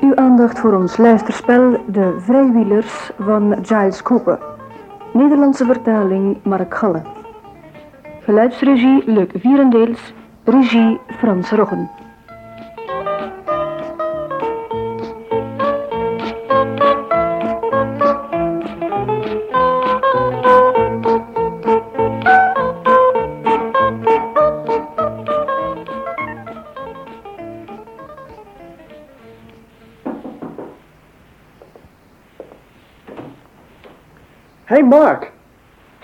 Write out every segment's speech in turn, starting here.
Uw aandacht voor ons luisterspel De Vrijwielers van Giles Cooper. Nederlandse vertaling Mark Galle. Geluidsregie Luc Vierendeels. Regie Frans Roggen. Mark,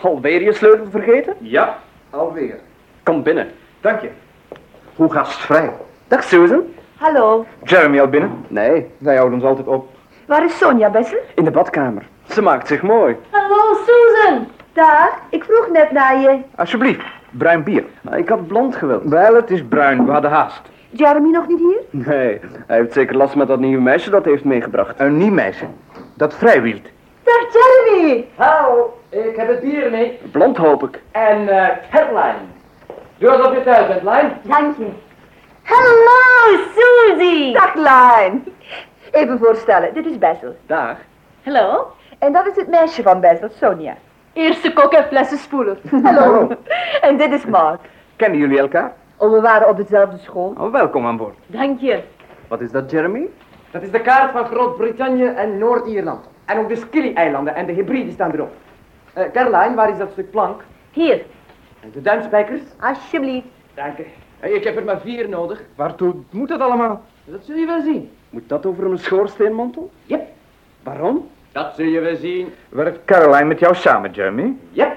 alweer je sleutel vergeten? Ja, alweer. Kom binnen. Dank je. Hoe gastvrij. Dag Susan. Hallo, Jeremy al binnen? Nee, Wij houden ons altijd op. waar is Sonja, Bessel? in de badkamer. Ze maakt zich mooi. Hallo, Susan. Dag, ik vroeg net naar je. Alsjeblieft, bruin bier. Maar ik had blond gewild. Wel, het is bruin. We hadden haast. Jeremy nog niet hier? Nee, hij heeft zeker last met dat nieuwe meisje dat hij heeft meegebracht. Een nieuw meisje. Dat vrijwielt. Dag Jeremy. Hallo, ik heb het bier mee. Blond hoop ik. En eh Caroline. Doe alsof je thuis bent, Lijn. Dank je. Hallo, Susie. Dag, Lijn. Even voorstellen, dit is Bessel. Dag. Hallo. En dat is het meisje van Bessel, Sonja. Eerste kok en flessenspoeler. Hallo. en dit is Mark. Kennen jullie elkaar? Oh, we waren op dezelfde school. Oh, welkom aan boord. Dank je. Wat is dat, Jeremy? Dat is de kaart van Groot-Brittannië en Noord-Ierland. En ook de Scilly-eilanden en de Hebriden staan erop. Eh Caroline, waar is dat stuk plank? Hier, En de duimspijkers? alsjeblieft. Dank je. Ik heb er maar vier nodig. Waartoe moet dat allemaal? Dat zul je wel zien. Moet dat over een schoorsteenmantel? Yep. Waarom? Dat zul je wel zien. Werkt Caroline met jou samen, Jeremy? Yep.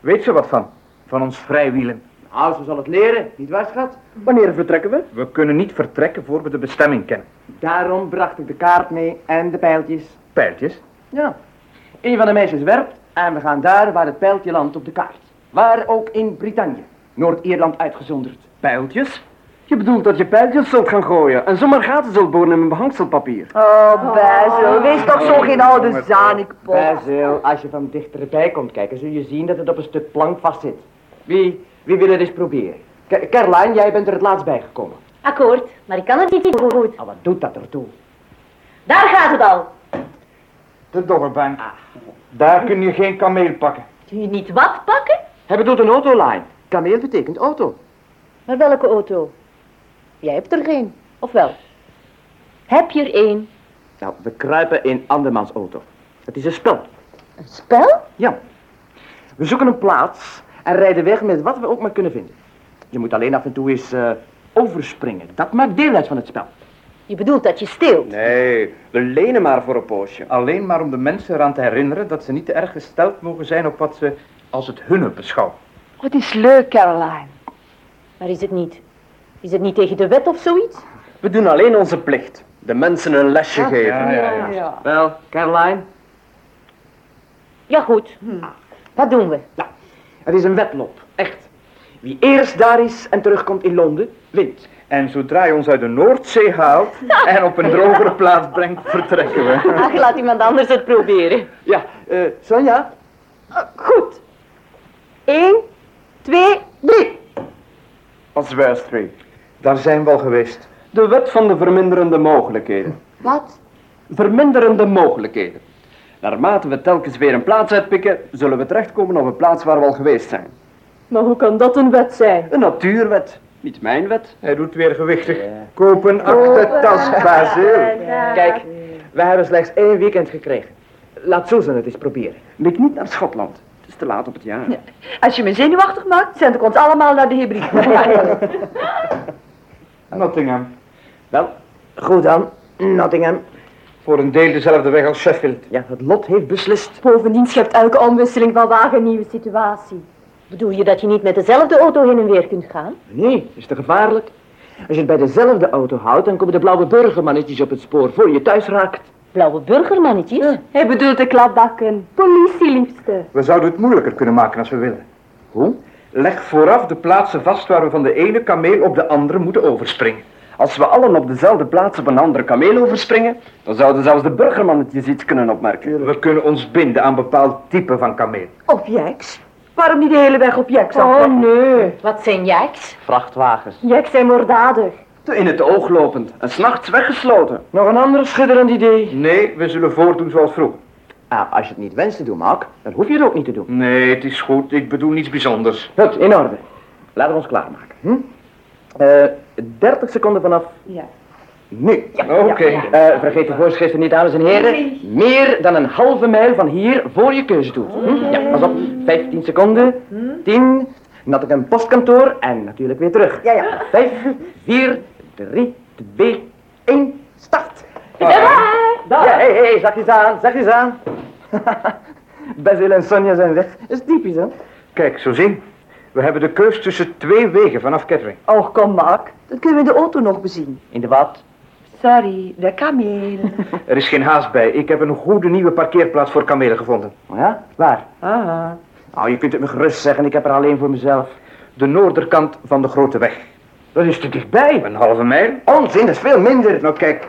Weet ze wat van? Van ons vrijwielen. Nou, ze zal het leren, niet waar, schat? Wanneer vertrekken we? We kunnen niet vertrekken voor we de bestemming kennen. Daarom bracht ik de kaart mee en de pijltjes. Pijltjes? Ja. Een van de meisjes werpt en we gaan daar waar het pijltje landt op de kaart. Waar ook in Brittannië. Noord-Ierland uitgezonderd. Pijltjes? Je bedoelt dat je pijltjes zult gaan gooien en zomaar gaten zult boren in mijn behangselpapier. Oh, Basil, wees toch zo geen oude zanikpop. Basil, als je van dichterbij komt kijken, zul je zien dat het op een stuk plank vastzit. Wie, wie wil het eens proberen? Ca- Caroline, jij bent er het laatst bij gekomen. Akkoord, maar ik kan het niet goed. goed. Ah, wat doet dat ertoe? Daar gaat het al. De dobberbank. Daar kun je geen kameel pakken. Kun je niet wat pakken? Hij bedoelt een autoline. Kameel betekent auto. Maar welke auto? Jij hebt er geen, of wel? Heb je er één? Nou, we kruipen in andermans auto. Het is een spel. Een spel? Ja. We zoeken een plaats en rijden weg met wat we ook maar kunnen vinden. Je moet alleen af en toe eens eh, overspringen. Dat maakt deel uit van het spel. Je bedoelt dat je steelt. Nee, we lenen maar voor een poosje. Alleen maar om de mensen eraan te herinneren dat ze niet te erg gesteld mogen zijn op wat ze als het hunne beschouwen. Wat is leuk, Caroline. Maar is het niet? Is het niet tegen de wet of zoiets? We doen alleen onze plicht. De mensen een lesje geven. Ja, ja, ja. Wel, Caroline, Ja, goed. Wat doen we? nou, het is een wedloop. Echt. Wie eerst daar is en terugkomt in Londen, wint. En zodra je ons uit de Noordzee haalt en op een drogere plaats brengt, vertrekken we. Ach, laat iemand anders het proberen. Ja, eh Sonja? Goed. Eén, twee, drie. Als wijstreek. Daar zijn we al geweest. De wet van de verminderende mogelijkheden. Wat? Verminderende mogelijkheden. Naarmate we telkens weer een plaats uitpikken, zullen we terechtkomen op een plaats waar we al geweest zijn. Maar hoe kan dat een wet zijn? Een natuurwet, niet mijn wet. Hij doet weer gewichtig. Kopen achter tas, Basil. Kijk, wij hebben slechts één weekend gekregen. Laat Susan het eens proberen. Blik niet naar Schotland. Het is te laat op het jaar. Als je me zenuwachtig maakt, zend ik ons allemaal naar de Hebriden. Nottingham. Wel, goed dan. Nottingham. Voor een deel dezelfde weg als Sheffield. Ja, het lot heeft beslist. Bovendien schept elke omwisseling van wagen een nieuwe situatie. Bedoel je dat je niet met dezelfde auto heen en weer kunt gaan? Nee, is te gevaarlijk. Als je het bij dezelfde auto houdt, dan komen de blauwe burgermannetjes op het spoor voor je thuis raakt. Blauwe burgermannetjes? Hij bedoelt de klapbakken. Politieliefste. We zouden het moeilijker kunnen maken als we willen. Hoe? Leg vooraf de plaatsen vast waar we van de ene kameel op de andere moeten overspringen. Als we allen op dezelfde plaats op een andere kameel overspringen, dan zouden zelfs de burgermannetjes iets kunnen opmerken. We kunnen ons binden aan bepaald type van kameel. Objects. Waarom niet de hele weg op jeks Oh nee. Wat zijn jacks? Vrachtwagens. Jacks zijn moorddadig. Te in het oog lopend en s'nachts weggesloten. Nog een ander schitterend idee. Nee, we zullen voordoen zoals vroeger. Ah, als je het niet wenst te doen, Mark, dan hoef je het ook niet te doen. Nee, het is goed. Ik bedoel niets bijzonders. Goed, in orde. Laten we ons klaarmaken. Hm? Eh 30 seconden vanaf. Ja. Nu. Ja. Oké. Eh, vergeet de voorschriften niet, dames en heren. Meer dan een halve mijl van hier voor je keuzetoets. Hm? Ja, pas op. 15 seconden. 10. Dan had ik een postkantoor en natuurlijk weer terug. Ja, ja. 5, 4, 3, 2, 1, start. Ja, hé, hé, zachtjes aan, zachtjes aan. Basil en Sonja zijn weg. Dat is typisch, hè? Kijk, zo zien. We hebben de keus tussen twee wegen vanaf Kettering. Oh, kom, Mark. Dat kunnen we in de auto nog bezien. In de wat? Sorry, de kameel. Er is geen haast bij. Ik heb een goede nieuwe parkeerplaats voor kamelen gevonden. Ja? Waar? Ah. Nou, je kunt het me gerust zeggen, ik heb er alleen voor mezelf. De noorderkant van de grote weg. Dat is te dichtbij. Een halve mijl? Onzin, dat is veel minder. Nou kijk,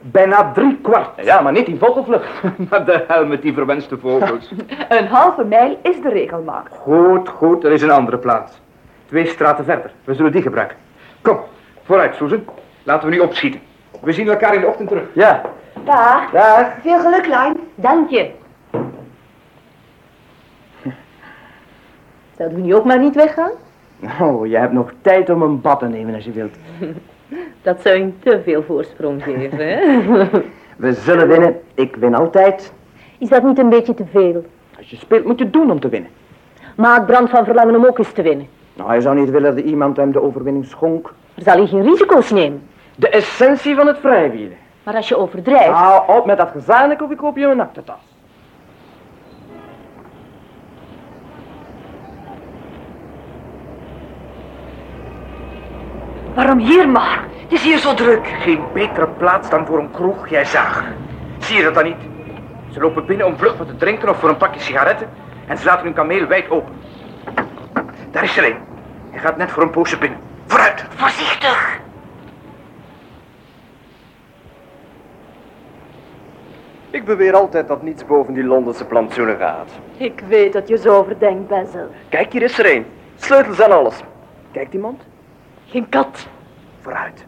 bijna drie kwart. Ja, maar niet in vogelvlucht. Maar de hel met die verwenste vogels. Een halve mijl is de regel, Mark. goed, goed, er is een andere plaats. Twee straten verder. We zullen die gebruiken. Kom, vooruit, Susan. Laten we nu opschieten. We zien elkaar in de ochtend terug. Ja, Dag. dag. Veel geluk, Lijn. Dank je. Zouden we nu ook maar niet weggaan? Oh, je hebt nog tijd om een bad te nemen als je wilt. Dat zou je te veel voorsprong geven, hè? We zullen winnen. Ik win altijd. Is dat niet een beetje te veel? Als je speelt, moet je doen om te winnen. Maak brand van verlangen om ook eens te winnen. Nou, hij zou niet willen dat iemand hem de overwinning schonk. Dan zal hij geen risico's nemen. De essentie van het vrijwielen. Maar als je overdrijft... Hou op met dat gezanik of ik koop je een aktentas. Waarom hier, Mark? Het is hier zo druk. Geen betere plaats dan voor een kroeg, jij zag. Zie je dat dan niet? Ze lopen binnen om vlug wat te drinken of voor een pakje sigaretten. En ze laten hun kameel wijd open. Daar is er een. Hij gaat net voor een poosje binnen. Vooruit! Voorzichtig. Ik beweer altijd dat niets boven die Londense plantsoenen gaat. Ik weet dat je zo overdenkt, Basil. Kijk, hier is er een. Sleutels en alles. Kijkt iemand? Geen kat. Vooruit.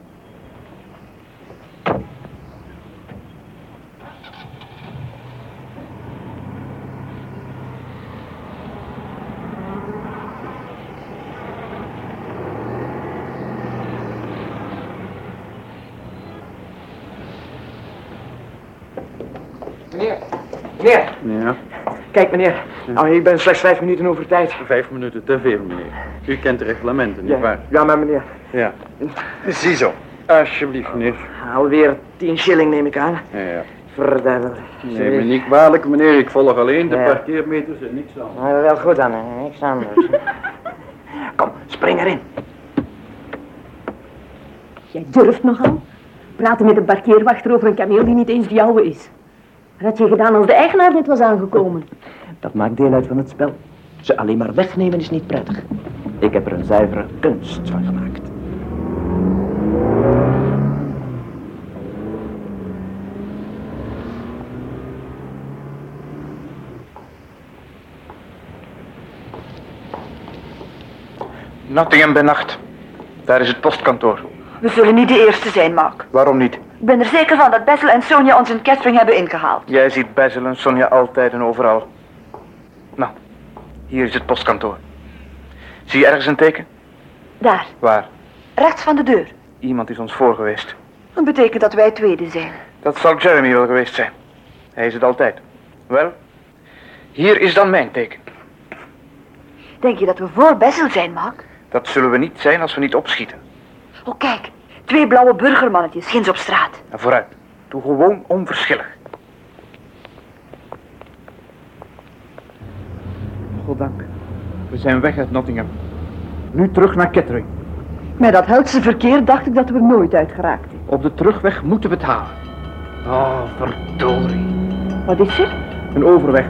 Meneer, meneer. Ja, Kijk, meneer. Nou, ik ben slechts vijf minuten over tijd. vijf minuten te veel, meneer. U kent de reglementen, nietwaar? Ja, maar meneer. Ja. Ziezo. Alsjeblieft, meneer. Alweer tien shilling neem ik aan. Ja, ja. Neem me niet kwalijk, meneer. Ik volg alleen de Ja. parkeermeters en niks anders. Nou, wel goed dan, hè. niks anders. Kom, spring erin. Jij durft nogal? Praten met een parkeerwachter over een kameel die niet eens de jouwe is. Wat had je gedaan als de eigenaar net was aangekomen? Dat maakt deel uit van het spel. Ze alleen maar wegnemen is niet prettig. Ik heb er een zuivere kunst van gemaakt. Nottingham bij nacht. Daar is het postkantoor. We zullen niet de eerste zijn, Mark. Waarom niet? Ik ben er zeker van dat Bessel en Sonja ons in Kettering hebben ingehaald. Jij ziet Basil en Sonja altijd en overal. Nou, hier is het postkantoor. Zie je ergens een teken? Daar, Waar? rechts van de deur. Iemand is ons voor geweest. Dat betekent dat wij tweede zijn. Dat zal Jeremy wel geweest zijn. Hij is het altijd. Wel, hier is dan mijn teken. Denk je dat we voor Bessel zijn, Mark? Dat zullen we niet zijn als we niet opschieten. Oh, kijk. Twee blauwe burgermannetjes, ginds op straat. En vooruit. Doe gewoon onverschillig. Goddank. We zijn weg uit Nottingham. Nu terug naar Kettering. Met dat Heldse verkeer dacht ik dat we er nooit uit geraakten. Op de terugweg moeten we het halen. Oh, verdorie. Wat is er? Een overweg.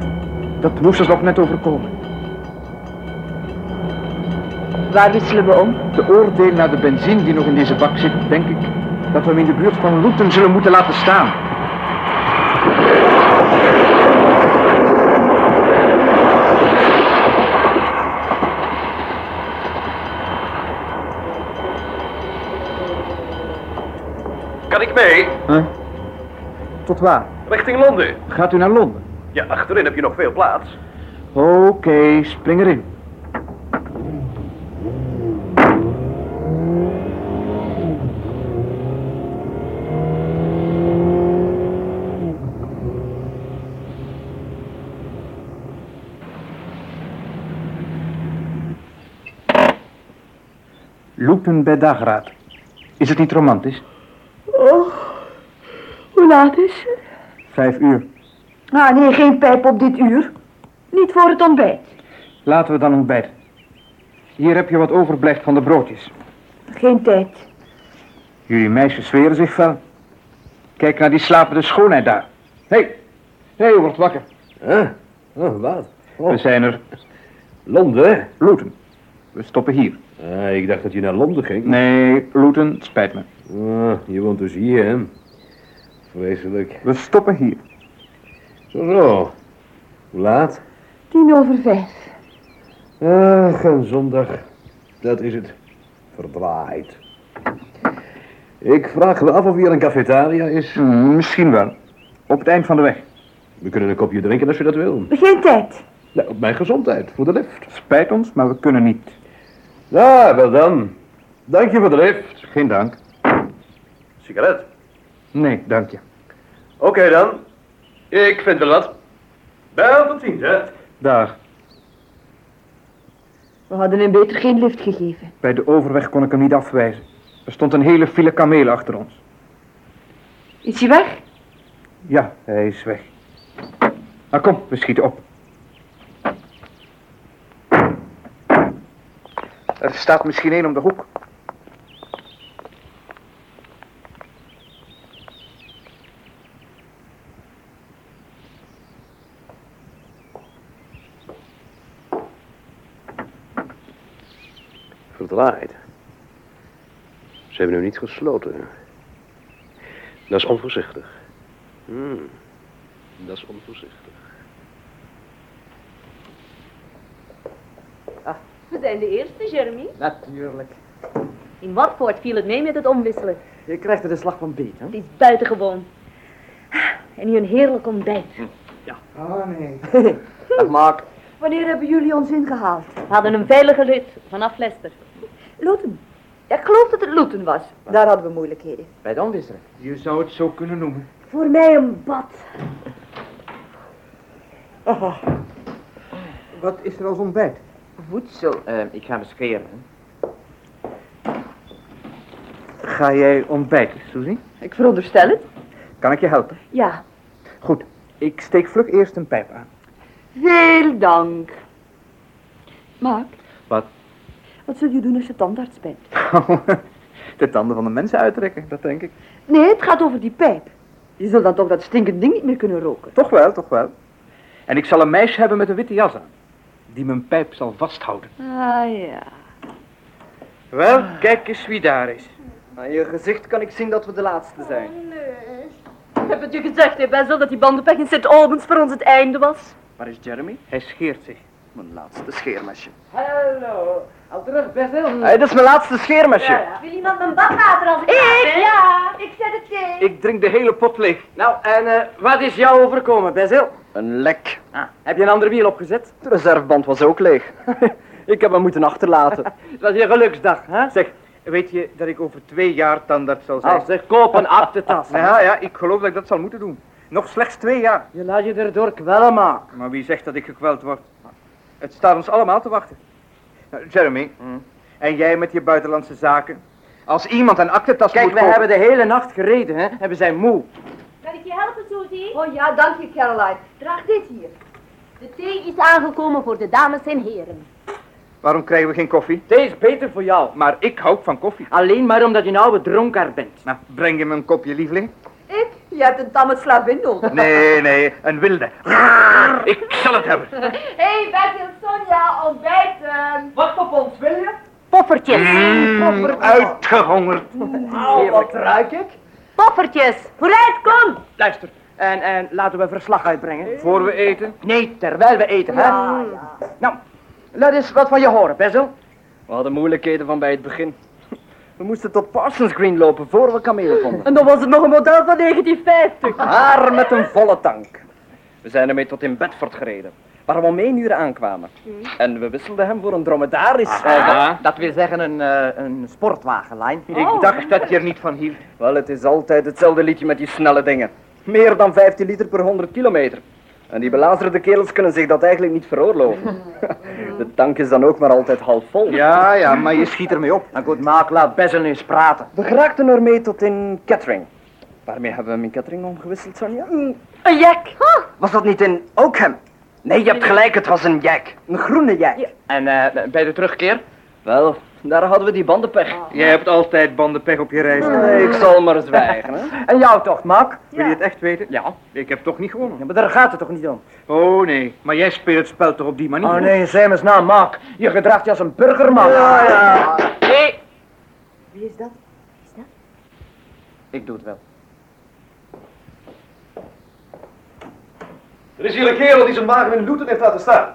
Dat moest ons nog net overkomen. Waar wisselen we om? De oordeel naar de benzine die nog in deze bak zit, denk ik dat we hem in de buurt van Loeten zullen moeten laten staan. Kan ik mee? Huh? Tot waar? Richting Londen. Gaat u naar Londen? Ja, achterin heb je nog veel plaats. Oké, spring erin. Bij dagraad. Is het niet romantisch? Oh, hoe laat is het? Vijf uur. Ah, nee, geen pijp op dit uur. Niet voor het ontbijt. Laten we dan ontbijten. Hier heb je wat overblijft van de broodjes. Geen tijd. Jullie meisjes zweren zich fel. Kijk naar die slapende schoonheid daar. Hé, hey. hé, hey, word wakker. Huh? Oh, wat? We zijn er. Londen? Luton. We stoppen hier. Ah, ik dacht dat je naar Londen ging. Nee, Luton, het spijt me. Ah, je woont dus hier, hè? Vreselijk. We stoppen hier. Zo, zo. Hoe laat? Tien over vijf. Ach, een zondag. Dat is het. Verdraaid. Ik vraag me af of hier een cafetaria is. Hmm, misschien wel. Op het eind van de weg. We kunnen een kopje drinken als je dat wil. Geen tijd. Nou, op mijn gezondheid, voor de lift. Spijt ons, maar we kunnen niet. Ja, wel dan. Dank je voor de lift. Geen dank. Sigaret. Nee, dank je. Oké dan. Ik vind wel wat. Bel tot ziens, hè. Daar. We hadden hem beter geen lift gegeven. Bij de overweg kon ik hem niet afwijzen. Er stond een hele file kamelen achter ons. Is hij weg? Ja, hij is weg. Nou kom, we schieten op. Er staat misschien één om de hoek. Verdraaid. Ze hebben nu niet gesloten. Dat is onvoorzichtig. Hmm. Dat is onvoorzichtig. We zijn de eerste, Jeremy. Natuurlijk. In Watford viel het mee met het omwisselen. Je krijgt er de slag van beet, hè? Het is buitengewoon. En nu een heerlijk ontbijt. Oh, nee. Dag, Mark. Wanneer hebben jullie ons ingehaald? We hadden een veilige rit vanaf Leicester. Luton. Ja, ik geloof dat het Luton was. Daar hadden we moeilijkheden. Bij de omwisselen. Je zou het zo kunnen noemen. Voor mij een bad. Wat is er als ontbijt? Voedsel. ik ga me scheren. Ga jij ontbijten, Suzy? Ik veronderstel het. Kan ik je helpen? Ja. Goed. Ik steek vlug eerst een pijp aan. Veel dank. Mark. Wat? Wat zul je doen als je tandarts bent? de tanden van de mensen uitrekken, dat denk ik. Nee, het gaat over die pijp. Je zult dan toch dat stinkend ding niet meer kunnen roken. Toch wel, toch wel. En ik zal een meisje hebben met een witte jas aan. Die mijn pijp zal vasthouden. Ah ja. Wel, kijk eens wie daar is. Aan je gezicht kan ik zien dat we de laatste zijn. Ik heb het je gezegd, hè, Basil, dat die bandenpech in St. Albans voor ons het einde was. Waar is Jeremy? Hij scheert zich. Mijn laatste scheermesje. Hallo. Al terug, Bessel. Hey, dat is mijn laatste scheermesje. Wil iemand mijn badwater als ik Ik? Ja, ik zet het thee. Ik drink de hele pot leeg. Nou, en eh, wat is jou overkomen, Basil? Een lek. Ah, heb je een ander wiel opgezet? De reserveband was ook leeg. ik heb hem moeten achterlaten. Het was je geluksdag, hè? Zeg, weet je dat ik over twee jaar tandarts zal zijn? Al zeg, koop een aktentas. Ja, ja, ik geloof dat ik dat zal moeten doen. Nog slechts twee jaar. Je laat je erdoor kwellen maken. Maar wie zegt dat ik gekweld word? Het staat ons allemaal te wachten. Nou, Jeremy, en jij met je buitenlandse zaken? Als iemand een aktentas Kijk, moet we kopen... hebben de hele nacht gereden, hè? En we zijn moe. Ik je helpen, Susie? Oh ja, dank je, Caroline. Draag dit hier. De thee is aangekomen voor de dames en heren. Waarom krijgen we geen koffie? Thee is beter voor jou. Maar ik hou van koffie. Alleen maar omdat je een oude dronkaard bent. Nou, breng je me een kopje, lieveling? Ik? Je hebt een tamme slavin nodig. Nee, nee, een wilde. Ik zal het hebben. Hé, hey, Betty en Sonja, ontbijten. Wacht op ons, wil je? Poffertjes. Mm, uitgehongerd. Oh, wat ruik ik? Poffertjes. Vooruit, kom. Luister, en, en laten we verslag uitbrengen. Voor we eten? Nee, terwijl we eten, hè? Nou, laat eens wat van je horen, Basil. We hadden moeilijkheden van bij het begin. We moesten tot Parsons Green lopen voor we kamelen vonden. En dan was het nog een model van 1950. Maar met een volle tank. We zijn ermee tot in Bedford gereden. Waar we om één uur aankwamen. En we wisselden hem voor een dromedaris. Eh, dat, dat wil zeggen een, eh, een sportwagenlijn. Ik dacht dat je er niet van hield. Wel, het is altijd hetzelfde liedje met die snelle dingen. Meer dan 15 liter per 100 kilometer. En die belazerde kerels kunnen zich dat eigenlijk niet veroorloven. De tank is dan ook maar altijd half vol. Ja, ja, maar je schiet ermee op. Nou goed, maak, laat Bezel eens praten. We geraakten ermee tot in Kettering. Waarmee hebben we hem in Kettering omgewisseld, Sonja? Een jak. Was dat niet in Oakham? Nee, je hebt gelijk, het was een jack. Een groene jack. En eh, bij de terugkeer? Wel, daar hadden we die bandenpech. Jij hebt altijd bandenpech op je reis. Nee, ik zal maar zwijgen, hè. En jouw tocht, Maak? Wil je het echt weten? Ja. Ik heb toch niet gewonnen. Ja, maar daar gaat het toch niet om? Oh nee, maar jij speelt het spel toch op die manier? Oh nee, zeg eens na, Maak. Je gedraagt je als een burgerman. Ja, ja. Nee. Wie is dat? Is dat? Ik doe het wel. Er is hier een kerel die zijn wagen in Luton heeft laten staan.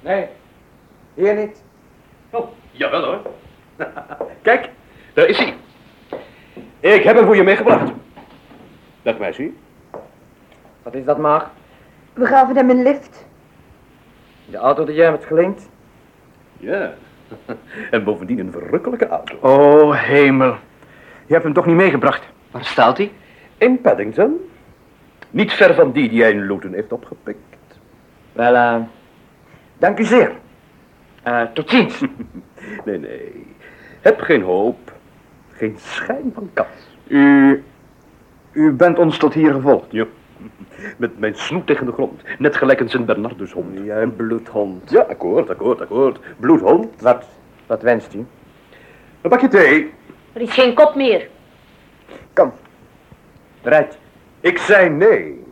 Nee, hier niet. Oh, jawel hoor. Kijk, daar is hij. Ik heb hem voor je meegebracht. Dag meisje. Wat is dat, Maak? We gaven hem een lift. De auto die jij hebt geleend? Ja. En bovendien een verrukkelijke auto. Oh hemel. Je hebt hem toch niet meegebracht? Waar staat hij? In Paddington. Niet ver van die die hij in Luton heeft opgepikt. Wel, eh... dank u zeer. Eh, tot ziens. Nee, nee. Heb geen hoop. Geen schijn van kans. U... U bent ons tot hier gevolgd. Ja. Met mijn snoet tegen de grond. Net gelijk een Sint Bernardushond. Ja, een bloedhond. Ja, akkoord, akkoord, akkoord. Bloedhond. Wat, wat wenst u? Een bakje thee. Er is geen kop meer. Kom. Eruit. Ik zei nee.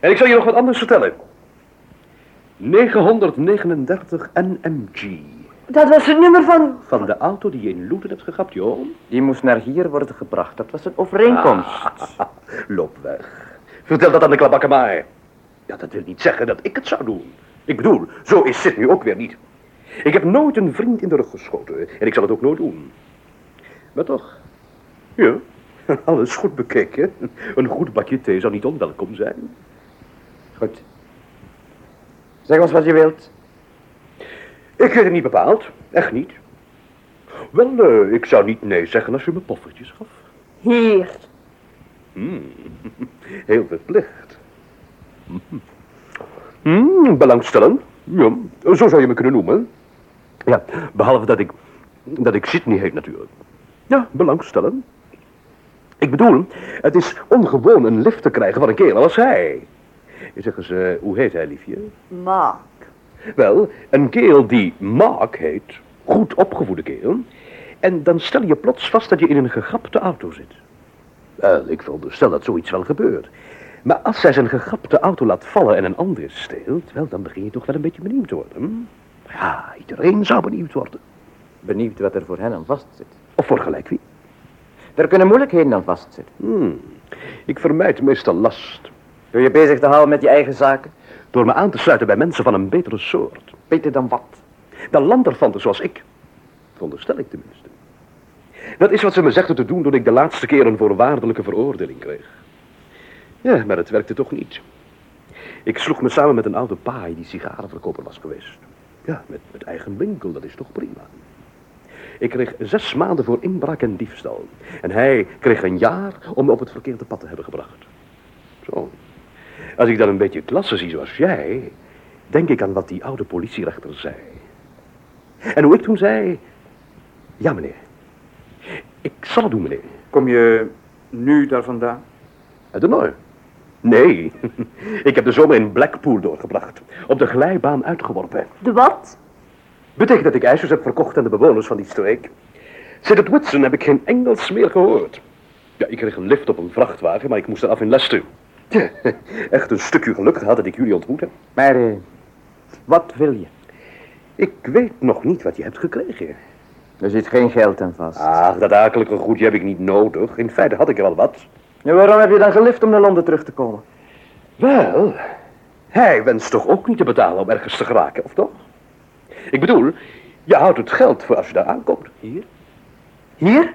En ik zal je nog wat anders vertellen. 939 NMG. Dat was het nummer van... Van de auto die je in Luton hebt gegapt, joh. Die moest naar hier worden gebracht. Dat was een overeenkomst. Loop weg. Vertel dat aan de klabakkemaai. Ja, dat wil niet zeggen dat ik het zou doen. Ik bedoel, zo is Sidney ook weer niet. Ik heb nooit een vriend in de rug geschoten. En ik zal het ook nooit doen. Maar toch. Ja, alles goed bekeken. Een goed bakje thee zou niet onwelkom zijn. Goed. Zeg ons wat je wilt. Ik weet het niet bepaald. Echt niet. Wel, eh, ik zou niet nee zeggen als je me poffertjes gaf. Hier. Hmm, heel verplicht. Hmm, belangstellend. Ja, zo zou je me kunnen noemen. Ja, behalve dat ik, dat ik Sydney heet natuurlijk. Ja, belangstellend. Ik bedoel, het is ongewoon een lift te krijgen van een kerel als hij. Zeg eens, eh, hoe heet hij, liefje? Mark. Wel, een kerel die Mark heet, goed opgevoede kerel. En dan stel je plots vast dat je in een gegapte auto zit. Wel, ik veronderstel dat zoiets wel gebeurt. Maar als hij zijn gegapte auto laat vallen en een andere steelt, wel, dan begin je toch wel een beetje benieuwd te worden. hm? Ja, iedereen zou benieuwd worden. Benieuwd wat er voor hen aan vastzit. Of voor gelijk wie. Er kunnen moeilijkheden aan vastzitten. Hmm. Ik vermijd meestal last. Door je bezig te houden met je eigen zaken. Door me aan te sluiten bij mensen van een betere soort. Beter dan wat? Dan lanterfanten zoals ik. Veronderstel ik tenminste. Dat is wat ze me zegden te doen toen ik de laatste keer een voorwaardelijke veroordeling kreeg. Ja, maar het werkte toch niet. Ik sloeg me samen met een oude paai die sigarenverkoper was geweest. Ja, met, met eigen winkel, dat is toch prima. Ik kreeg zes maanden voor inbraak en diefstal. En hij kreeg een jaar om me op het verkeerde pad te hebben gebracht. Zo. Als ik dan een beetje klasse zie zoals jij, denk ik aan wat die oude politierechter zei. En hoe ik toen zei, ja meneer, ik zal het doen meneer. Kom je nu daar vandaan? Uit de Noor? Nee, ik heb de zomer in Blackpool doorgebracht. Op de glijbaan uitgeworpen. De wat? Betekent dat ik ijsjes heb verkocht aan de bewoners van die streek. Sinds het Whitson heb ik geen Engels meer gehoord. Ja, ik kreeg een lift op een vrachtwagen, maar ik moest eraf in Leicester. Echt een stukje geluk gehad dat ik jullie ontmoet heb. Maar, eh, wat wil je? Ik weet nog niet wat je hebt gekregen. Er zit geen geld aan vast. Ach, dat akelige goedje heb ik niet nodig. In feite had ik er al wat. En waarom heb je dan gelift om naar Londen terug te komen? Wel, hij wenst toch ook niet te betalen om ergens te geraken, of toch? Ik bedoel, je houdt het geld voor als je daar aankomt. Hier. Hier?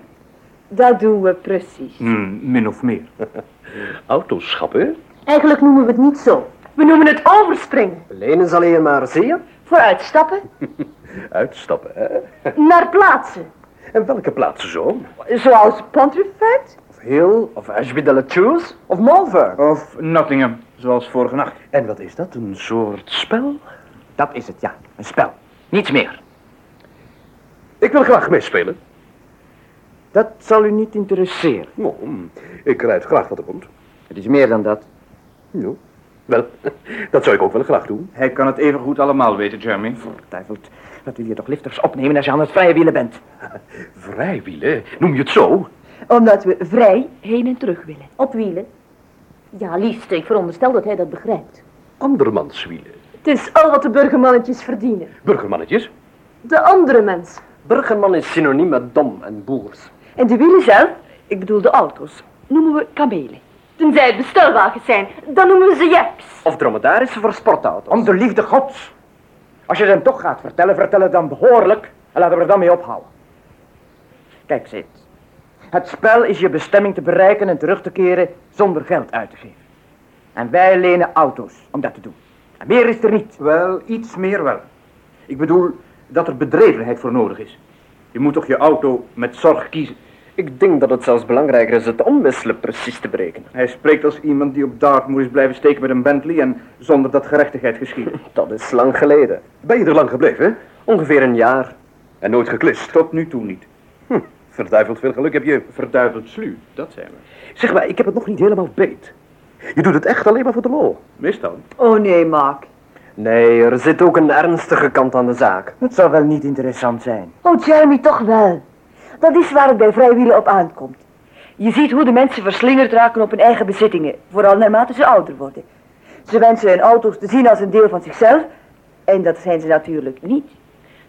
Dat doen we precies. Hmm, min of meer. Autoschappen? Eigenlijk noemen we het niet zo. We noemen het overspringen. Lenen zal hier maar zeeën. Vooruitstappen. Uitstappen, hè? Naar plaatsen. En welke plaatsen zo? Zoals Pontefract. Of Hill, of Ashby de la Chouse, of Malvern. Of Nottingham, zoals vorige nacht. En wat is dat, een soort spel? Dat is het, ja. Een spel. Niets meer. Ik wil graag meespelen. Dat zal u niet interesseren. Oh, hmm, ik rijd graag wat er komt. Het is meer dan dat. Ja. Wel, dat zou ik ook wel graag doen. Hij kan het even goed allemaal weten, Jeremy. Duivelt, wat wil je toch lifters opnemen als je aan het vrije wielen bent? Vrijwielen, noem je het zo? Omdat we vrij heen en terug willen. Op wielen. Ja, liefst, ik veronderstel dat hij dat begrijpt. Andermanswielen. Het is al wat de burgermannetjes verdienen. Burgermannetjes? De andere mens. Burgerman is synoniem met dom en boers. En de wielen zelf, ik bedoel de auto's, noemen we kamelen. Tenzij het bestelwagens zijn, dan noemen we ze jeps. Of dromedarissen voor sportauto's. Om de liefde gods. Als je hem toch gaat vertellen, vertel het dan behoorlijk. En laten we er dan mee ophouden. Kijk, Zit. Het spel is je bestemming te bereiken en terug te keren zonder geld uit te geven. En wij lenen auto's om dat te doen. En meer is er niet. Wel, iets meer wel. Ik bedoel dat er bedrevenheid voor nodig is. Je moet toch je auto met zorg kiezen. Ik denk dat het zelfs belangrijker is het omwisselen precies te berekenen. Hij spreekt als iemand die op Dartmoor is blijven steken met een Bentley en zonder dat gerechtigheid geschiedde. Dat is lang geleden. Ben je er lang gebleven, hè? Ongeveer een jaar. En nooit geklist? Tot nu toe niet. Hm, verduiveld veel geluk heb je. Verduiveld sluw, dat zijn we. Zeg maar, ik heb het nog niet helemaal beet. Je doet het echt alleen maar voor de lol. Meestal. Oh nee, Mark. Nee, er zit ook een ernstige kant aan de zaak. Het zou wel niet interessant zijn. Oh, Jeremy, toch wel. Dat is waar het bij vrijwielen op aankomt. Je ziet hoe de mensen verslingerd raken op hun eigen bezittingen, vooral naarmate ze ouder worden. Ze wensen hun auto's te zien als een deel van zichzelf, en dat zijn ze natuurlijk niet.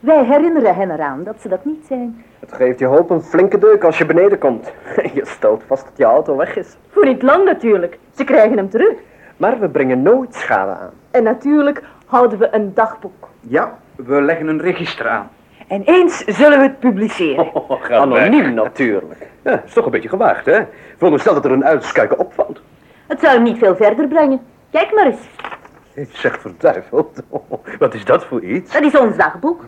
Wij herinneren hen eraan dat ze dat niet zijn. Het geeft je hoop een flinke deuk als je beneden komt. Je stelt vast dat je auto weg is. Voor niet lang natuurlijk. Ze krijgen hem terug. Maar we brengen nooit schade aan. En natuurlijk houden we een dagboek. Ja, we leggen een register aan. En eens zullen we het publiceren. Oh, Anoniem natuurlijk. Ja, is toch een beetje gewaagd, hè? Veronderstel dat er een uitskuiken opvalt. Het zou hem niet veel verder brengen. Kijk maar eens. Ik zeg verduiveld. Wat is dat voor iets? Dat is ons dagboek.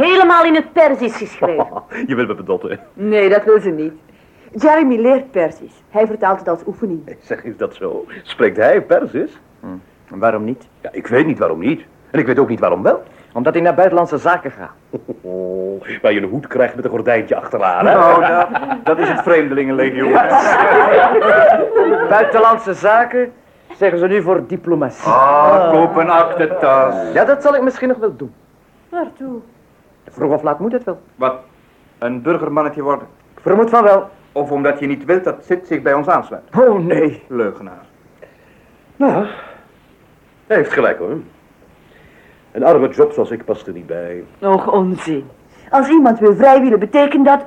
Helemaal in het Persisch geschreven. Je wilt me bedotten. Nee, dat wil ze niet. Jeremy leert Persisch. Hij vertaalt het als oefening. Ik zeg, is dat zo? Spreekt hij Persisch? En waarom niet? Ja, ik weet niet waarom niet. En ik weet ook niet waarom wel. Omdat hij naar buitenlandse zaken gaat. Oh, waar je een hoed krijgt met een gordijntje achteraan, hè? Nou, dat, dat is het vreemdelingenlegioen. Buitenlandse zaken zeggen ze nu voor diplomatie. Ah, koop een aktentas. Ja, dat zal ik misschien nog wel doen. Waartoe? Vroeg of laat moet het wel. Wat? Een burgermannetje worden? Ik vermoed van wel. Of omdat je niet wilt dat Sid zich bij ons aansluit? Oh nee. Leugenaar. Nou, hij heeft gelijk, hoor. Een arme job zoals ik past er niet bij. Och, onzin. Als iemand wil vrijwielen, betekent dat...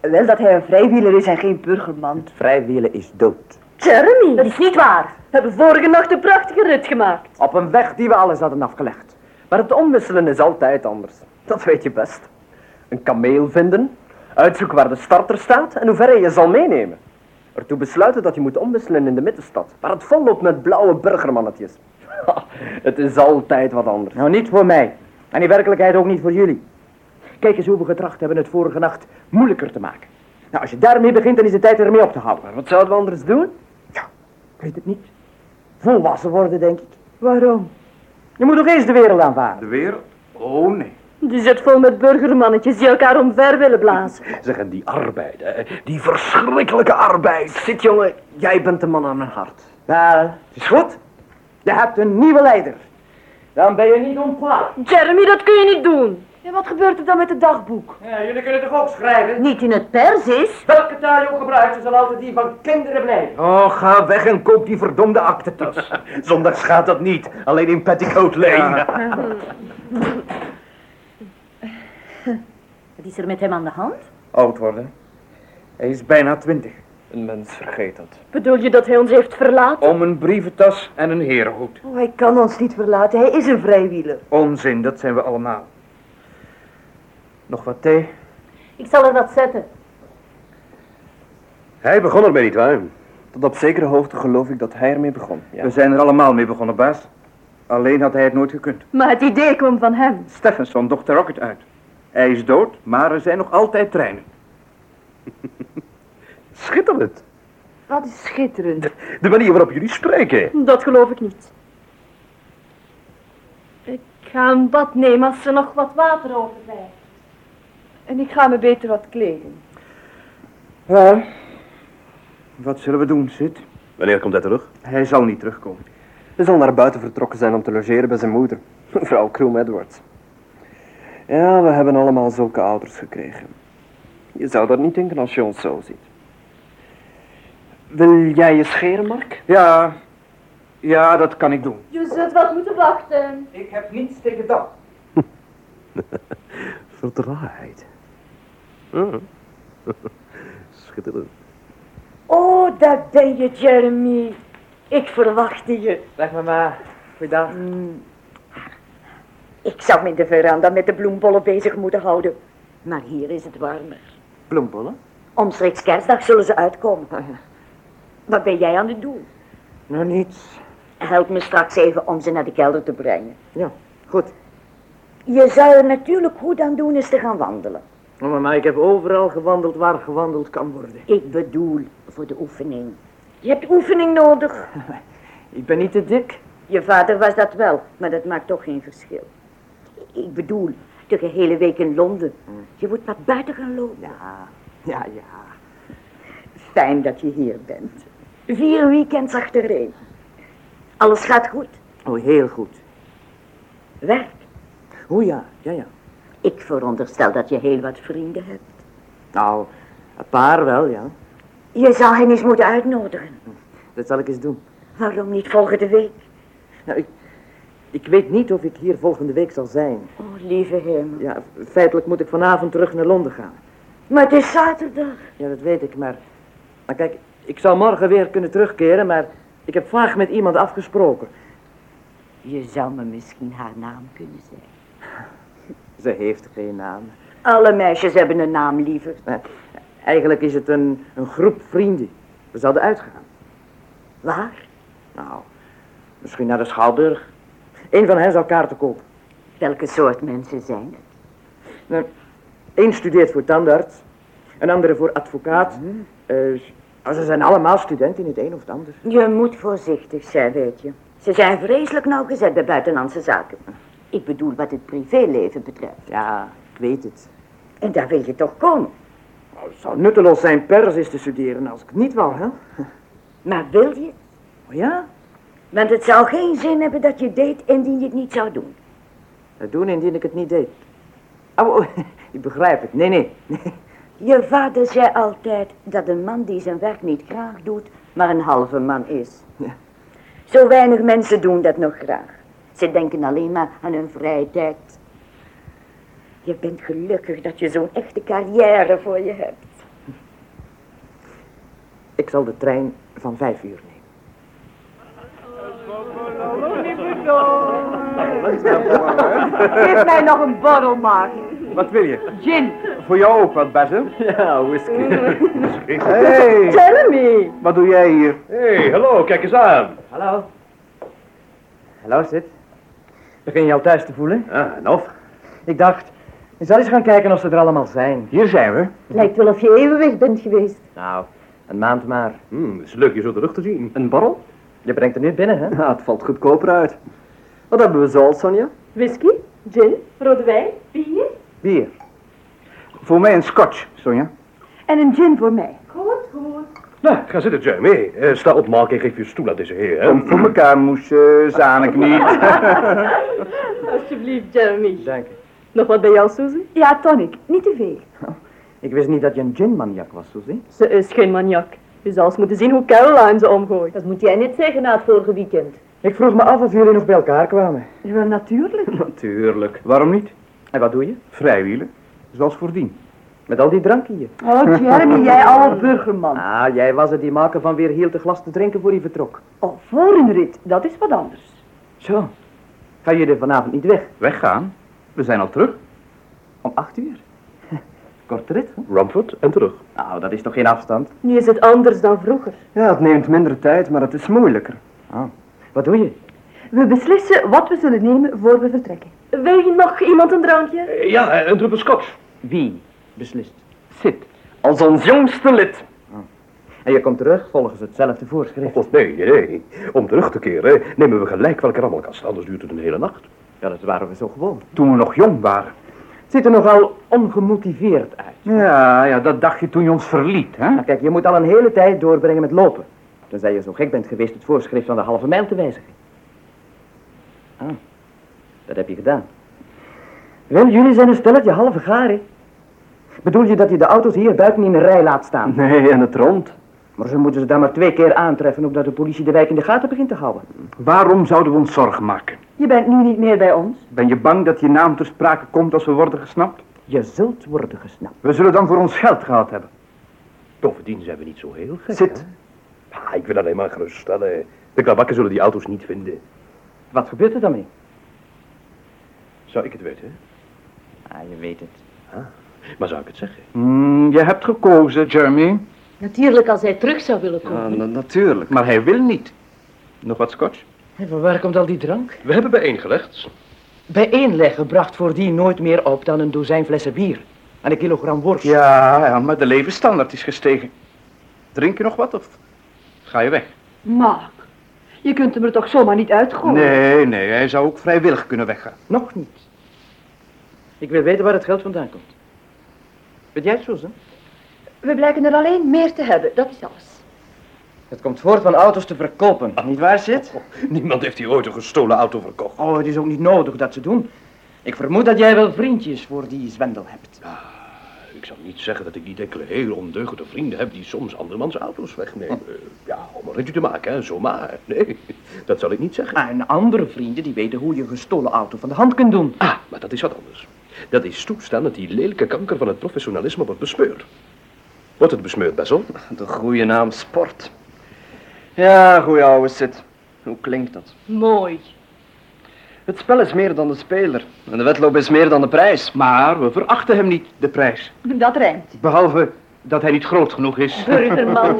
Wel dat hij een vrijwieler is en geen burgerman. Vrijwielen is dood. Jeremy, Dat is niet waar. we hebben vorige nacht een prachtige rit gemaakt. Op een weg die we alles hadden afgelegd. Maar het omwisselen is altijd anders. Dat weet je best. Een kameel vinden, uitzoeken waar de starter staat en hoe ver hij je zal meenemen. Ertoe besluiten dat je moet omwisselen in de middenstad, waar het vol loopt met blauwe burgermannetjes. het is altijd wat anders. Nou, niet voor mij. En in werkelijkheid ook niet voor jullie. Kijk eens hoe we getracht hebben het vorige nacht moeilijker te maken. Nou, als je daarmee begint, dan is het tijd ermee op te houden. Maar wat zouden we anders doen? Ik weet het niet. Volwassen worden, denk ik. Waarom? Je moet nog eens de wereld aanvaarden. De wereld? Oh nee. Die zit vol met burgermannetjes die elkaar omver willen blazen. Zeg, en die arbeid, hè? Die verschrikkelijke arbeid. Zit jongen, jij bent de man aan mijn hart. Wel, het is goed. Je hebt een nieuwe leider. Dan ben je niet ontplaatst. Jeremy, dat kun je niet doen. En wat gebeurt er dan met het dagboek? Ja, jullie kunnen toch ook schrijven? Niet in het Persisch? Welke taal je ook gebruikt, ze zal altijd die van kinderen blijven. Oh, ga weg en koop die verdomde aktentas. Zondags gaat dat niet. Alleen in Petticoat Lane. Wat is er met hem aan de hand? Oud worden. Hij is bijna twintig. Een mens vergeet dat. Bedoel je dat hij ons heeft verlaten? Om een brieventas en een herenhoed. Oh, hij kan ons niet verlaten. Hij is een vrijwieler. Onzin, dat zijn we allemaal. Nog wat thee? Ik zal er wat zetten. Hij begon ermee, niet waar? Tot op zekere hoogte geloof ik dat hij ermee begon. Ja. We zijn er allemaal mee begonnen, baas. Alleen had hij het nooit gekund. Maar het idee kwam van hem. Stephenson docht de rocket uit. Hij is dood, maar er zijn nog altijd treinen. Schitterend. Wat is schitterend. De manier waarop jullie spreken. Dat geloof ik niet. Ik ga een bad nemen als er nog wat water overblijft. En ik ga me beter wat kleden. Wel, wat zullen we doen, Sid? Wanneer komt hij terug? Hij zal niet terugkomen. Hij zal naar buiten vertrokken zijn om te logeren bij zijn moeder, mevrouw Kroom Edwards. Ja, we hebben allemaal zulke ouders gekregen. Je zou dat niet denken als je ons zo ziet. Wil jij je scheren, Mark? Ja, ja, dat kan ik doen. Je zult wat moeten wachten. Ik heb niets tegen dat. Verdraaid. Ah. Schitterend. Oh, daar ben je, Jeremy. Ik verwachtte je. Dag mama. Goeiedag. Mm. Ik zou me in de veranda met de bloembollen bezig moeten houden. Maar hier is het warmer. Bloembollen? Omstreeks kerstdag zullen ze uitkomen. Ah, ja. Wat ben jij aan het doen? Nou, niets. Help me straks even om ze naar de kelder te brengen. Ja, goed. Je zou er natuurlijk goed aan doen eens te gaan wandelen. Oh, mama, ik heb overal gewandeld waar gewandeld kan worden. Ik bedoel, voor de oefening. Je hebt oefening nodig. Ik ben niet te dik. Je vader was dat wel, maar dat maakt toch geen verschil. Ik bedoel, de gehele week in Londen. Je moet naar buiten gaan lopen. Ja, ja, ja. Fijn dat je hier bent. Vier weekends achtereen. Alles gaat goed. Oh, heel goed. Werk. Oh ja, ja, ja. Ik veronderstel dat je heel wat vrienden hebt. Nou, een paar wel, ja. Je zou hen eens moeten uitnodigen. Dat zal ik eens doen. Waarom niet volgende week? Nou, ik, ik weet niet of ik hier volgende week zal zijn. Oh, lieve hemel. Ja, feitelijk moet ik vanavond terug naar Londen gaan. Maar het is zaterdag. Ja, dat weet ik, maar... Maar kijk, ik zou morgen weer kunnen terugkeren, maar ik heb vaag met iemand afgesproken. Je zou me misschien haar naam kunnen zeggen. Ze heeft geen naam. Alle meisjes hebben een naam, liever. Eigenlijk is het een, een groep vrienden. We zouden uitgaan. Waar? Nou, misschien naar de Schouwburg. Eén van hen zou kaarten kopen. Welke soort mensen zijn het? Nou, Eén studeert voor tandarts, een andere voor advocaat. Eh, ze zijn allemaal studenten in het een of het ander. Je moet voorzichtig zijn, weet je. Ze zijn vreselijk nauwgezet bij buitenlandse zaken. Ik bedoel wat het privéleven betreft. Ja, ik weet het. En daar wil je toch komen. Nou, het zou nutteloos zijn Perzisch te studeren als ik het niet wou, hè? Maar wil je? Oh ja? Want het zou geen zin hebben dat je deed indien je het niet zou doen. Dat doen indien ik het niet deed. Oh, oh, ik begrijp het. Nee, nee. nee. Je vader zei altijd dat een man die zijn werk niet graag doet, maar een halve man is. Ja. Zo weinig mensen doen dat nog graag. Ze denken alleen maar aan hun vrije tijd. Je bent gelukkig dat je zo'n echte carrière voor je hebt. Ik zal de trein van vijf uur Geef mij nog een borrel, Mark. Wat wil je? Gin. Voor jou ook wat, Basil? Ja, whisky. Hey, Jeremy. wat doe jij hier? Hé, hey, hallo, kijk eens aan. Hallo. Hallo, Sid. Begin je al thuis te voelen? Ah, en of? Ik dacht, ik zal eens gaan kijken of ze er allemaal zijn. Hier zijn we. Lijkt wel of je even weg bent geweest. Nou, een maand maar. Hmm, het is leuk je zo terug te zien. Een borrel? Je brengt er nu binnen, hè? Ja, het valt goedkoper uit. Wat hebben we zo, Sonja? Whisky, gin, rode wijn, bier. Bier. Voor mij een scotch, Sonja. En een gin voor mij. Goed, goed. Nou, ga zitten, Jeremy. Eh, sta op, Mark, en geef je stoel aan deze heer. hè. Kom voor elkaar, moes, uh, zanik niet. Alsjeblieft, Jeremy. Dank je. Nog wat bij jou, Suzy? Ja, tonic. Niet te veel. Ik wist niet dat je een ginmaniak was, Suzy. Ze is geen maniak. Je zou eens moeten zien hoe Caroline ze omgooit. Dat moet jij niet zeggen na het vorige weekend. Ik vroeg me af of jullie nog bij elkaar kwamen. Ja, natuurlijk. Natuurlijk. Waarom niet? En wat doe je? Vrijwielen. Zoals voordien. Met al die drank hier. Oh, Jeremy, jij oude burgerman. Ah, jij was het die maken van weer hield een glas te drinken voor hij vertrok. Oh, voor een rit. Dat is wat anders. Zo. Ga je er vanavond niet weg? Weggaan? We zijn al terug. Om acht uur? Korte rit, hè? Romford en terug. Nou, dat is toch geen afstand? Nu is het anders dan vroeger. Ja, het neemt minder tijd, maar het is moeilijker. Ah, wat doe je? We beslissen wat we zullen nemen voor we vertrekken. Wil je nog iemand een drankje? Eh, Ja, een druppel scotch. Wie beslist? Zit. Als ons jongste lid. En je komt terug volgens hetzelfde voorschrift. Oh, nee, nee. Om terug te keren nemen we gelijk welke rammelkast, anders duurt het een hele nacht. Ja, dat waren we zo gewoon. Toen we nog jong waren. Het ziet er nogal ongemotiveerd uit. Ja, ja, dat dacht je toen je ons verliet, hè? Nou, kijk, je moet al een hele tijd doorbrengen met lopen. Tenzij je zo gek bent geweest het voorschrift van de halve mijl te wijzigen. Ah, dat heb je gedaan. Wel, jullie zijn een stelletje halve garen. Bedoel je dat je de auto's hier buiten in een rij laat staan? Nee, en het rond. Maar zo moeten ze dan maar twee keer aantreffen, opdat de politie de wijk in de gaten begint te houden. Waarom zouden we ons zorgen maken? Je bent nu niet meer bij ons. Ben je bang dat je naam ter sprake komt als we worden gesnapt? Je zult worden gesnapt. We zullen dan voor ons geld gehad hebben. Bovendien zijn we niet zo heel gek. Zit. Ah, ik wil alleen maar geruststellen. De klabakken zullen die auto's niet vinden. Wat gebeurt er dan mee? Zou ik het weten? Ah, je weet het. Maar zou ik het zeggen? Hmm, je hebt gekozen, Jeremy. Natuurlijk als hij terug zou willen komen. Ja, na- natuurlijk. Maar hij wil niet. Nog wat scotch? En van waar komt al die drank? We hebben bijeengelegd. Bijeenleggen bracht voordien nooit meer op dan een dozijn flessen bier. En een kilogram worst. Ja, ja, maar de levensstandaard is gestegen. Drink je nog wat of ga je weg? Mark, je kunt hem er toch zomaar niet uitgooien? Nee, nee, hij zou ook vrijwillig kunnen weggaan. Nog niet. Ik wil weten waar het geld vandaan komt. Weet jij het, Susan? We blijken er alleen meer te hebben, dat is alles. Het komt voort van auto's te verkopen. Niet waar, Sid? Niemand heeft hier ooit een gestolen auto verkocht. Oh, het is ook niet nodig dat ze doen. Ik vermoed dat jij wel vriendjes voor die zwendel hebt. Ik zou niet zeggen dat ik niet enkele heel ondeugende vrienden heb die soms andermans auto's wegnemen. Ja, om een ritje te maken, hè, zomaar. Nee, dat zal ik niet zeggen. Maar andere vrienden die weten hoe je een gestolen auto van de hand kunt doen. Ah, maar dat is wat anders. Dat is toestaan dat die lelijke kanker van het professionalisme wordt besmeurd. Wordt het besmeurd, Bessel? De goede naam Sport. Ja, goeie ouwe Sid. Hoe klinkt dat? Mooi. Het spel is meer dan de speler. En de wedloop is meer dan de prijs. Maar we verachten hem niet, de prijs. Dat rijmt. Behalve dat hij niet groot genoeg is. Burgerman.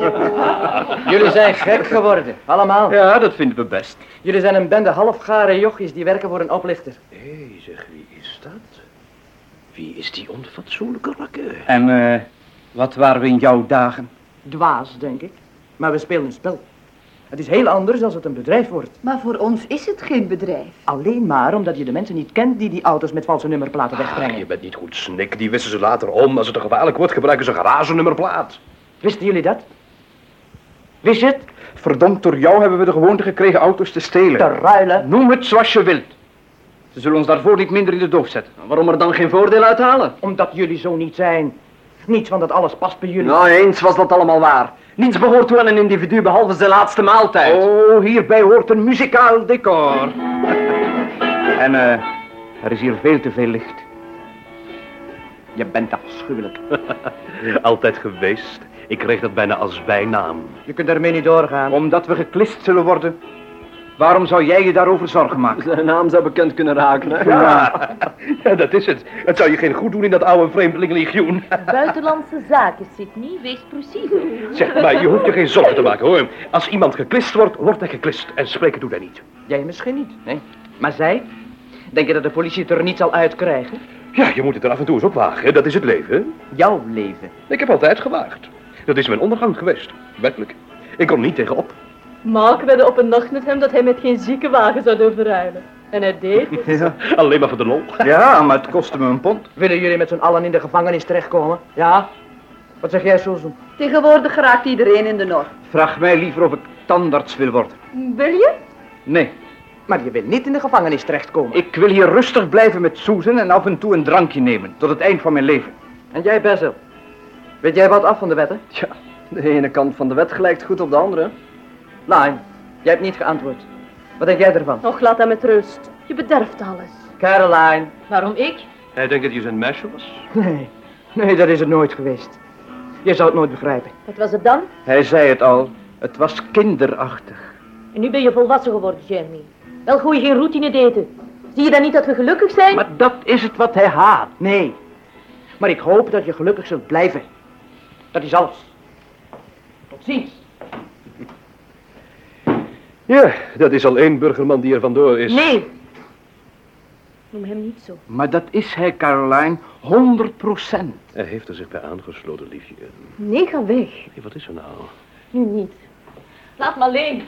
Jullie zijn gek geworden, allemaal. Ja, dat vinden we best. Jullie zijn een bende halfgare jochies die werken voor een oplichter. Hé, zeg, wie is dat? Wie is die onfatsoenlijke rakker? En eh, wat waren we in jouw dagen? Dwaas, denk ik. Maar we spelen een spel. Het is heel anders als het een bedrijf wordt. Maar voor ons is het geen bedrijf. Alleen maar omdat je de mensen niet kent die die auto's met valse nummerplaten Ah, wegbrengen. je bent niet goed, Snik. Die wissen ze later om. Als het te gevaarlijk wordt, gebruiken ze een garagenummerplaat. Wisten jullie dat? Wist je het? Verdomd, door jou hebben we de gewoonte gekregen auto's te stelen. Te ruilen. Noem het zoals je wilt. Ze zullen ons daarvoor niet minder in de doof zetten. Waarom er dan geen voordeel uithalen? Omdat jullie zo niet zijn. Niets van dat alles past bij jullie. Nou, eens was dat allemaal waar. Niets behoort toe aan een individu behalve zijn laatste maaltijd. Oh, hierbij hoort een muzikaal decor. en eh, er is hier veel te veel licht. Je bent afschuwelijk. Altijd geweest. Ik kreeg dat bijna als bijnaam. Je kunt ermee niet doorgaan. Omdat we geklist zullen worden. Waarom zou jij je daarover zorgen maken? Zijn naam zou bekend kunnen raken, hè? Ja, ja, dat is het. Het zou je geen goed doen in dat oude vreemdelingenlegioen. Buitenlandse zaken, Sydney. Wees precies. Zeg, maar je hoeft je geen zorgen te maken, hoor. Als iemand geklist wordt, wordt hij geklist. En spreken doet hij niet. Jij misschien niet, nee. Maar zij? Denk je dat de politie het er niet zal uitkrijgen? Ja, je moet het er af en toe eens op wagen. Dat is het leven. Jouw leven. Ik heb altijd gewaagd. Dat is mijn ondergang geweest. Werkelijk. Ik kon er niet tegenop. Mark wedde op een nacht met hem dat hij met geen ziekenwagen zou durven ruilen. En hij deed het. Ja. Alleen maar voor de lol. ja, maar het kostte me een pond. Willen jullie met z'n allen in de gevangenis terechtkomen? Ja? Wat zeg jij, Susan? Tegenwoordig geraakt iedereen in de nor. Vraag mij liever of ik tandarts wil worden. Wil je? Nee, Maar je wil niet in de gevangenis terechtkomen. ik wil hier rustig blijven met Susan en af en toe een drankje nemen. Tot het eind van mijn leven. En jij, Basil? Weet jij wat af van de wetten? Tja, de ene kant van de wet gelijkt goed op de andere. Line, jij hebt niet geantwoord. Wat denk jij ervan? Och, laat hem met rust. Je bederft alles. Caroline. Waarom ik? Hij denkt dat je zijn meisje was. Nee, nee, dat is het nooit geweest. Je zou het nooit begrijpen. Wat was het dan? Hij zei het al, het was kinderachtig. En nu ben je volwassen geworden, Jeremy. Wel gooi je geen routine daten. Zie je dan niet dat we gelukkig zijn? Maar dat is het wat hij haat. Nee. Maar ik hoop dat je gelukkig zult blijven. Dat is alles. Tot ziens. Ja, dat is al één burgerman die er vandoor is. Nee. Noem hem niet zo. Maar dat is hij, Caroline. 100 procent. Hij heeft er zich bij aangesloten, liefje. Nee, ga weg. Wat is er nou? Nu niet. Laat me alleen.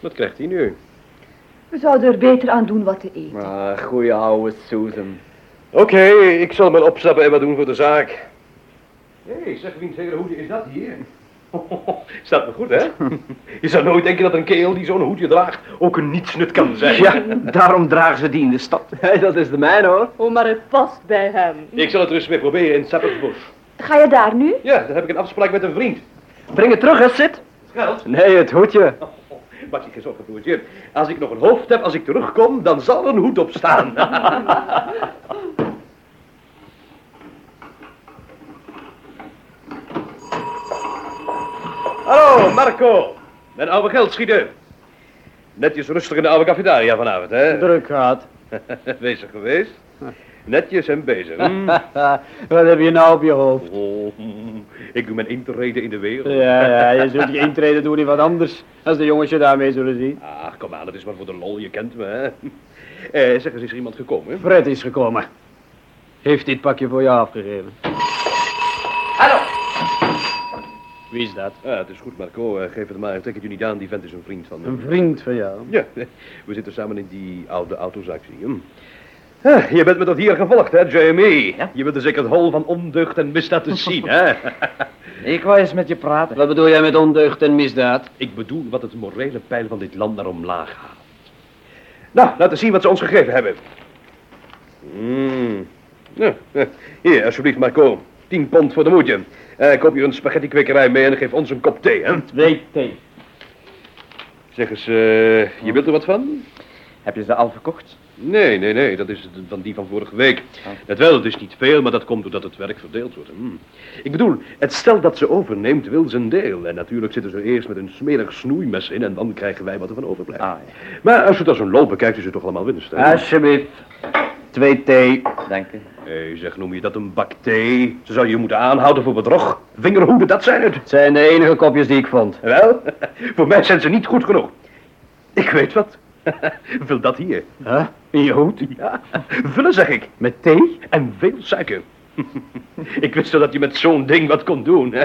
Wat krijgt hij nu? We zouden er beter aan doen wat te eten. Ah, goeie ouwe Susan. Oké, ik zal maar opstappen en wat doen voor de zaak. Hé, hey, zeg vriend, hele hoedje is dat hier? Staat me goed, hè? Je zou nooit denken dat een kerel die zo'n hoedje draagt ook een nietsnut kan zijn. Ja, daarom dragen ze die in de stad. Dat is de mijne hoor. Oh, maar het past bij hem. Ik zal het er eens mee proberen in Sappersbos. Ga je daar nu? Ja, daar heb ik een afspraak met een vriend. Breng het terug, hè, Sid. Geld? Nee, het hoedje. Maak je geen zorgen, broertje. Als ik nog een hoofd heb als ik terugkom, dan zal er een hoed op staan. Hallo, Marco. Mijn oude geldschieter. Netjes rustig in de oude cafetaria vanavond, hè? Druk gehad. Bezig geweest. Netjes en bezig. hm? Wat heb je nou op je hoofd? Oh, hm. Ik doe mijn intrede in de wereld. Ja, ja, je zult je intreden doen in wat anders. Als de jongens je daarmee zullen zien. Ach, kom aan, het is maar voor de lol, je kent me, hè? Eh, zeg eens, is er iemand gekomen? Fred is gekomen. Heeft dit pakje voor jou afgegeven. Hallo. Wie is dat? Ja, het is goed, Marco. eh, geef het maar. Trek het u niet aan, die vent is een vriend van me. Een vriend van jou. Ja, we zitten samen in die oude autozaak, zie je. Ah, Je bent me tot hier gevolgd, hè, Jamie? Ja. Je bent er zeker het hol van ondeugd en misdaad te zien, hè? Ik wou eens met je praten. Wat bedoel jij met ondeugd en misdaad? Ik bedoel wat het morele pijl van dit land naar omlaag haalt. Nou, laten zien wat ze ons gegeven hebben. Mm. Ja, eh, hier, alsjeblieft, Marco. 10 pond voor de moedje. Eh, koop je een spaghetti kwekerij mee en geef ons een kop thee, hè? Twee thee. Zeg eens, eh, je wilt er wat van? Heb je ze al verkocht? Nee, nee, nee, dat is van die van vorige week. Het wel, het is niet veel, maar dat komt doordat het werk verdeeld wordt. Hm. Ik bedoel, het stel dat ze overneemt wil zijn deel. En natuurlijk zitten ze eerst met een smerig snoeimes in en dan krijgen wij wat er van overblijft. Ah, Maar als je het als een loop bekijkt, is het toch allemaal winst, hè? Alsjeblieft. Twee thee. Dank je. Hé, zeg, noem je dat een bak thee? Ze zou je moeten aanhouden voor bedrog. Vingerhoeden, dat zijn het. Het zijn de enige kopjes die ik vond. Wel, voor mij zijn ze niet goed genoeg. Ik weet wat. Vul dat hier. Huh? In je hoed? Ja, vullen zeg ik. Met thee? En veel suiker. ik wist wel dat je met zo'n ding wat kon doen, hè?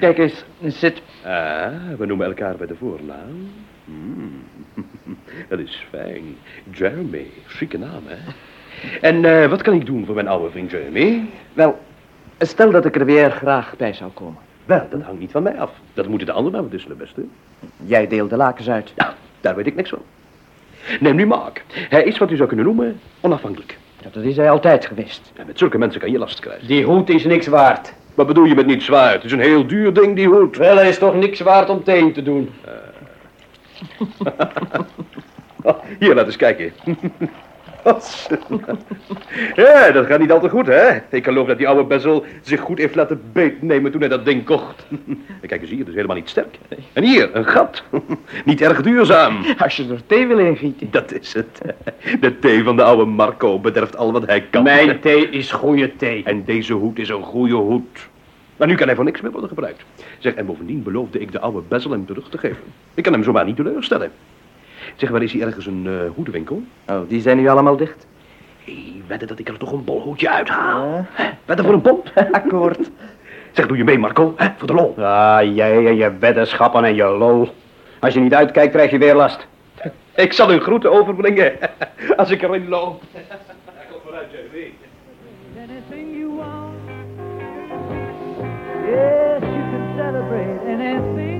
Kijk eens, zit. Ah, we noemen elkaar bij de voornaam. Hmm. Dat is fijn. Jeremy, chique naam, hè? En eh, wat kan ik doen voor mijn oude vriend Jeremy? Wel, stel dat ik er weer graag bij zou komen. Wel, dat hangt niet van mij af. Dat moeten de anderen maar wisselen, beste. Jij deelt de lakens uit. Ja, daar weet ik niks van. Neem nu Mark. Hij is wat u zou kunnen noemen onafhankelijk. Ja, dat is hij altijd geweest. En met zulke mensen kan je last krijgen. Die hoed is niks waard. Wat bedoel je met niet zwaar? Het is een heel duur ding, die hoed. Wel, hij is toch niks waard om thee in te doen. Oh, hier, laat eens kijken. ja, dat gaat niet al te goed, hè? Ik geloof dat die oude bezel zich goed heeft laten beetnemen toen hij dat ding kocht. Kijk eens hier, het is helemaal niet sterk. En hier, een gat. niet erg duurzaam. Als je er thee wil ingieten. Dat is het. De thee van de oude Marco bederft al wat hij kan. Mijn thee is goede thee. En deze hoed is een goede hoed. Maar nu kan hij voor niks meer worden gebruikt. Zeg, en bovendien beloofde ik de oude bezel hem terug te geven. Ik kan hem zomaar niet teleurstellen. Zeg, waar is hier ergens een eh hoedenwinkel? Oh, die zijn nu allemaal dicht. Hé, hey, wedden dat ik er toch een bolhoedje uithaal. Wedden voor een pond? Akkoord. Zeg, doe je mee, Marco? Hè? Voor de lol. Ah, jij en je weddenschappen en je lol. Als je niet uitkijkt, krijg je weer last. Ik zal hun groeten overbrengen als ik erin loop. Kom vooruit, Jeremy.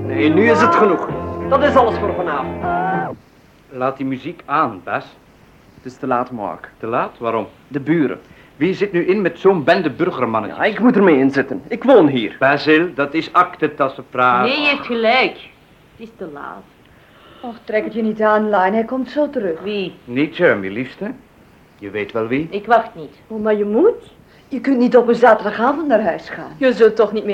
Nee, nu is het genoeg. Dat is alles voor vanavond. Laat die muziek aan, Bas. Het is te laat, Mark. Te laat? Waarom? De buren. Wie zit nu in met zo'n bende burgermannen? Ja, ik moet ermee inzitten. Ik woon hier. Basil, dat is aktetassenpraat. Nee, je hebt gelijk. Het is te laat. Och, trek het je niet aan, Line. Hij komt zo terug. Wie? Niet Jeremy, liefste. Je weet wel wie. Ik wacht niet. Oh, maar je moet. Je kunt niet op een zaterdagavond naar huis gaan. Je zult toch niet meer